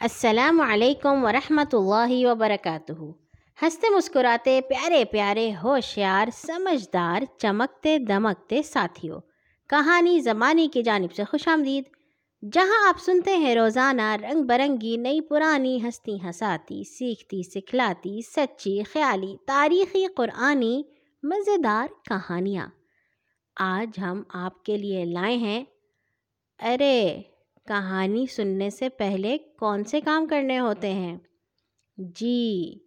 السلام علیکم ورحمۃ اللہ وبرکاتہ۔ ہنستے مسکراتے پیارے پیارے ہوشیار، سمجھدار، چمکتے دمکتے ساتھیوں کہانی زمانے کی جانب سے خوش آمدید۔ جہاں آپ سنتے ہیں روزانہ رنگ برنگی، نئی پرانی ہستی ہساتی سیکھتی، سکھلاتی، سچی، خیالی، تاریخی، قرآنی، مزیدار کہانیاں۔ آج ہم آپ کے لیے لائے ہیں۔ ارے! کہانی سننے سے پہلے کون سے کام کرنے ہوتے ہیں؟ جی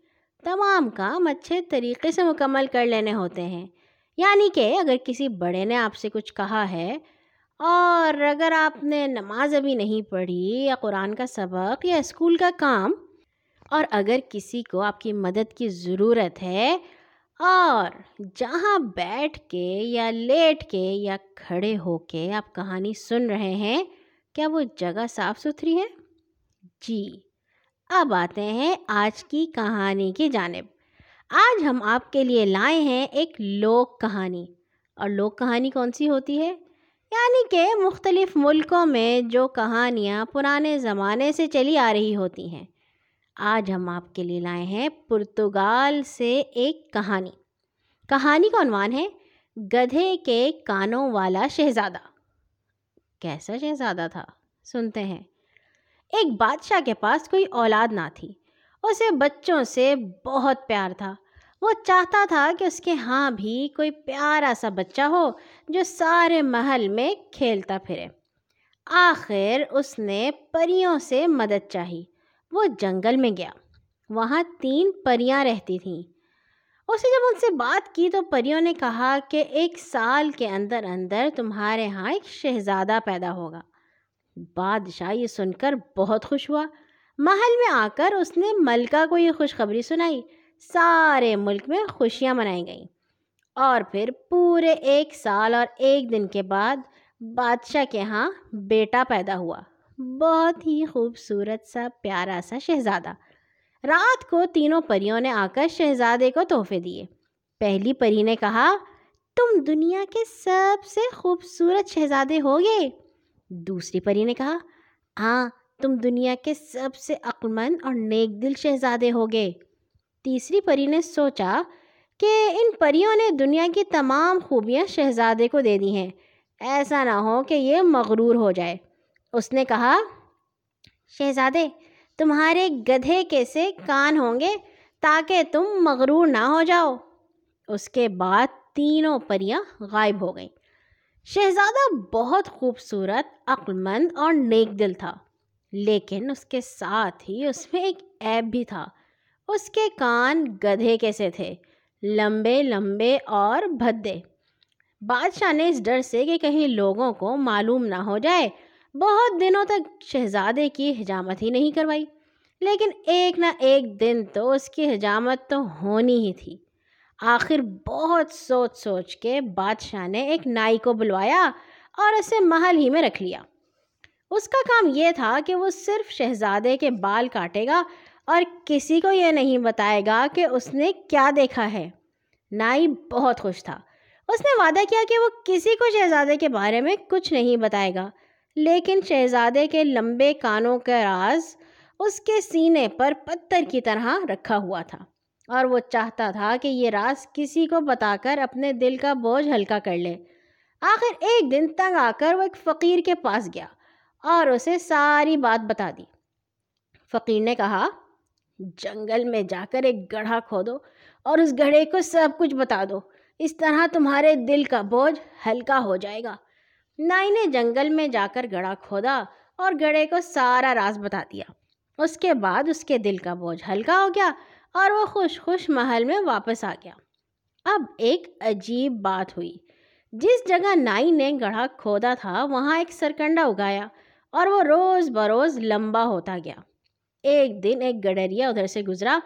تمام کام اچھے طریقے سے مکمل کر لینے ہوتے ہیں۔ یعنی کہ اگر کسی بڑے نے آپ سے کچھ کہا ہے اور اگر آپ نے نماز ابھی نہیں پڑھی یا قرآن کا سبق یا اسکول کا کام اور اگر کسی کو آپ کی مدد کی ضرورت ہے اور جہاں بیٹھ کے یا لیٹ کے یا کھڑے ہو کے آپ کہانی سن رہے ہیں کیا وہ جگہ صاف ستھری ہے؟ جی۔ اب آتے ہیں آج کی کہانی کی جانب۔ آج ہم آپ کے لیے لائے ہیں ایک لوک کہانی۔ اور لوک کہانی کون سی ہوتی ہے؟ یعنی کہ مختلف ملکوں میں جو کہانیاں پرانے زمانے سے چلی آ رہی ہوتی ہیں۔ آج ہم آپ کے لیے لائے ہیں پرتگال سے ایک کہانی۔ کہانی کا عنوان ہے گدھے کے کانوں والا شہزادہ۔ کیسا شہزادہ تھا؟ سنتے ہیں۔ ایک بادشاہ کے پاس کوئی اولاد نہ تھی۔ اسے بچوں سے بہت پیار تھا۔ وہ چاہتا تھا کہ اس کے ہاں بھی کوئی پیارا سا بچہ ہو جو سارے محل میں کھیلتا پھرے۔ آخر اس نے پریوں سے مدد چاہی۔ وہ جنگل میں گیا۔ وہاں تین پریاں رہتی تھیں۔ اسے جب ان سے بات کی تو پریوں نے کہا کہ ایک سال کے اندر اندر تمہارے ہاں ایک شہزادہ پیدا ہوگا۔ بادشاہ یہ سن کر بہت خوش ہوا۔ محل میں آ کر اس نے ملکہ کو یہ خوشخبری سنائی۔ سارے ملک میں خوشیاں منائی گئیں۔ اور پھر پورے ایک سال اور ایک دن کے بعد بادشاہ کے ہاں بیٹا پیدا ہوا۔ بہت ہی خوبصورت سا، پیارا سا شہزادہ۔ رات کو تینوں پریوں نے آ کر شہزادے کو تحفے دیے۔ پہلی پری نے کہا، تم دنیا کے سب سے خوبصورت شہزادے ہوگے دوسری پری نے کہا ہاں تم دنیا کے سب سے عقلمند اور نیک دل شہزادے ہوگے تیسری پری نے سوچا کہ ان پریوں نے دنیا کی تمام خوبیاں شہزادے کو دے دی ہیں۔ ایسا نہ ہو کہ یہ مغرور ہو جائے۔ اس نے کہا، شہزادے تمہارے گدھے کے سے کان ہوں گے تاکہ تم مغرور نہ ہو جاؤ؟ اس کے بعد تینوں پریاں غائب ہو گئیں۔ شہزادہ بہت خوبصورت، عقلمند اور نیک دل تھا، لیکن اس کے ساتھ ہی اس میں ایک ایپ بھی تھا۔ اس کے کان گدھے کیسے تھے؟ لمبے لمبے اور بھدے۔ بادشاہ نے اس ڈر سے کہ کہیں لوگوں کو معلوم نہ ہو جائے۔ بہت دنوں تک شہزادے کی حجامت ہی نہیں کروائی، لیکن ایک نہ ایک دن تو اس کی حجامت تو ہونی ہی تھی۔ آخر بہت سوچ سوچ کے بادشاہ نے ایک نائی کو بلوایا اور اسے محل ہی میں رکھ لیا۔ اس کا کام یہ تھا کہ وہ صرف شہزادے کے بال کاٹے گا اور کسی کو یہ نہیں بتائے گا کہ اس نے کیا دیکھا ہے۔ نائی بہت خوش تھا۔ اس نے وعدہ کیا کہ وہ کسی کو شہزادے کے بارے میں کچھ نہیں بتائے گا۔ لیکن شہزادے کے لمبے کانوں کا راز اس کے سینے پر پتھر کی طرح رکھا ہوا تھا اور وہ چاہتا تھا کہ یہ راز کسی کو بتا کر اپنے دل کا بوجھ ہلکا کر لے۔ آخر ایک دن تنگ آ کر وہ ایک فقیر کے پاس گیا اور اسے ساری بات بتا دی۔ فقیر نے کہا، جنگل میں جا کر ایک گڑھا کھودو اور اس گڑھے کو سب کچھ بتا دو۔ اس طرح تمہارے دل کا بوجھ ہلکا ہو جائے گا۔ نائی نے جنگل میں جا کر گڑھا کھودا اور گڑھے کو سارا راز بتا دیا۔ اس کے بعد اس کے دل کا بوجھ ہلکا ہو گیا اور وہ خوش خوش محل میں واپس آ گیا۔ اب ایک عجیب بات ہوئی۔ جس جگہ نائی نے گڑھا کھودا تھا، وہاں ایک سرکنڈا اگایا اور وہ روز بروز لمبا ہوتا گیا۔ ایک دن ایک گڈریا ادھر سے گزرا۔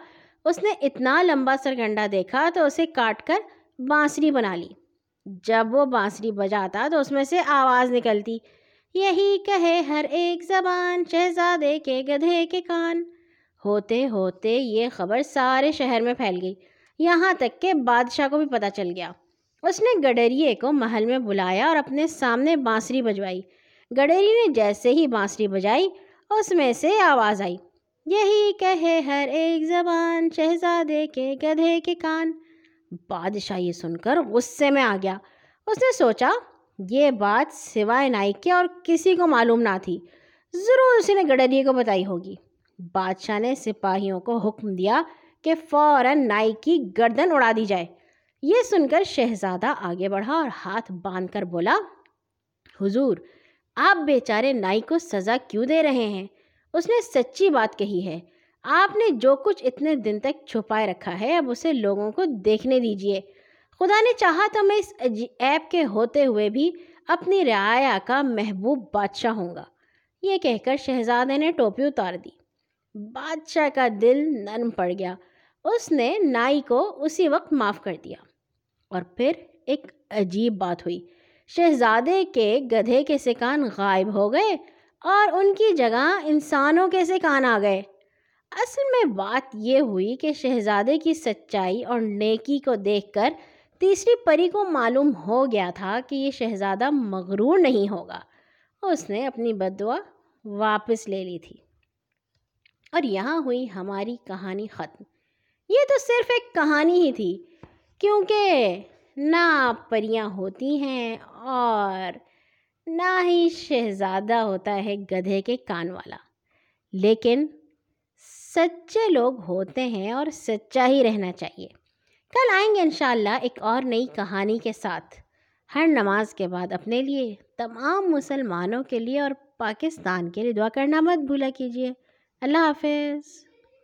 اس نے اتنا لمبا سرکنڈا دیکھا تو اسے کاٹ کر بانسری بنا لی۔ جب وہ بانسری بجاتا تو اس میں سے آواز نکلتی، یہی کہے ہر ایک زبان، شہزادے کے گدھے کے کان۔ ہوتے ہوتے یہ خبر سارے شہر میں پھیل گئی۔ یہاں تک کہ بادشاہ کو بھی پتہ چل گیا۔ اس نے گڈریے کو محل میں بلایا اور اپنے سامنے بانسری بجوائی۔ گڈری نے جیسے ہی بانسری بجائی، اس میں سے آواز آئی۔ یہی کہے ہر ایک زبان، شہزادے کے گدھے کے کان۔ بادشاہ یہ سن کر غصے میں آ گیا۔ اس نے سوچا، یہ بات سوائے نائی کے اور کسی کو معلوم نہ تھی۔ ضرور اسی نے گڈریے کو بتائی ہوگی۔ بادشاہ نے سپاہیوں کو حکم دیا کہ فوراً نائی کی گردن اڑا دی جائے۔ یہ سن کر شہزادہ آگے بڑھا اور ہاتھ باندھ کر بولا، حضور، آپ بیچارے نائی کو سزا کیوں دے رہے ہیں؟ اس نے سچی بات کہی ہے۔ آپ نے جو کچھ اتنے دن تک چھپائے رکھا ہے، اب اسے لوگوں کو دیکھنے دیجیے خدا نے چاہا تو میں اس ایپ کے ہوتے ہوئے بھی اپنی رعایا کا محبوب بادشاہ ہوں گا۔ یہ کہہ کر شہزادے نے ٹوپی اتار دی۔ بادشاہ کا دل نرم پڑ گیا۔ اس نے نائی کو اسی وقت معاف کر دیا۔ اور پھر ایک عجیب بات ہوئی۔ شہزادے کے گدھے کے سکان غائب ہو گئے اور ان کی جگہ انسانوں کے سکان آ گئے۔ اصل میں بات یہ ہوئی کہ شہزادے کی سچائی اور نیکی کو دیکھ کر تیسری پری کو معلوم ہو گیا تھا کہ یہ شہزادہ مغرور نہیں ہوگا۔ اس نے اپنی بدعا واپس لے لی تھی۔ اور یہاں ہوئی ہماری کہانی ختم۔ یہ تو صرف ایک کہانی ہی تھی، کیونکہ نہ پریاں ہوتی ہیں اور نہ ہی شہزادہ ہوتا ہے گدھے کے کان والا۔ لیکن سچے لوگ ہوتے ہیں اور سچا ہی رہنا چاہیے۔ کل آئیں گے انشاءاللہ ایک اور نئی کہانی کے ساتھ۔ ہر نماز کے بعد اپنے لیے، تمام مسلمانوں کے لیے اور پاکستان کے لیے دعا کرنا مت بھولا کیجیے۔ اللہ حافظ۔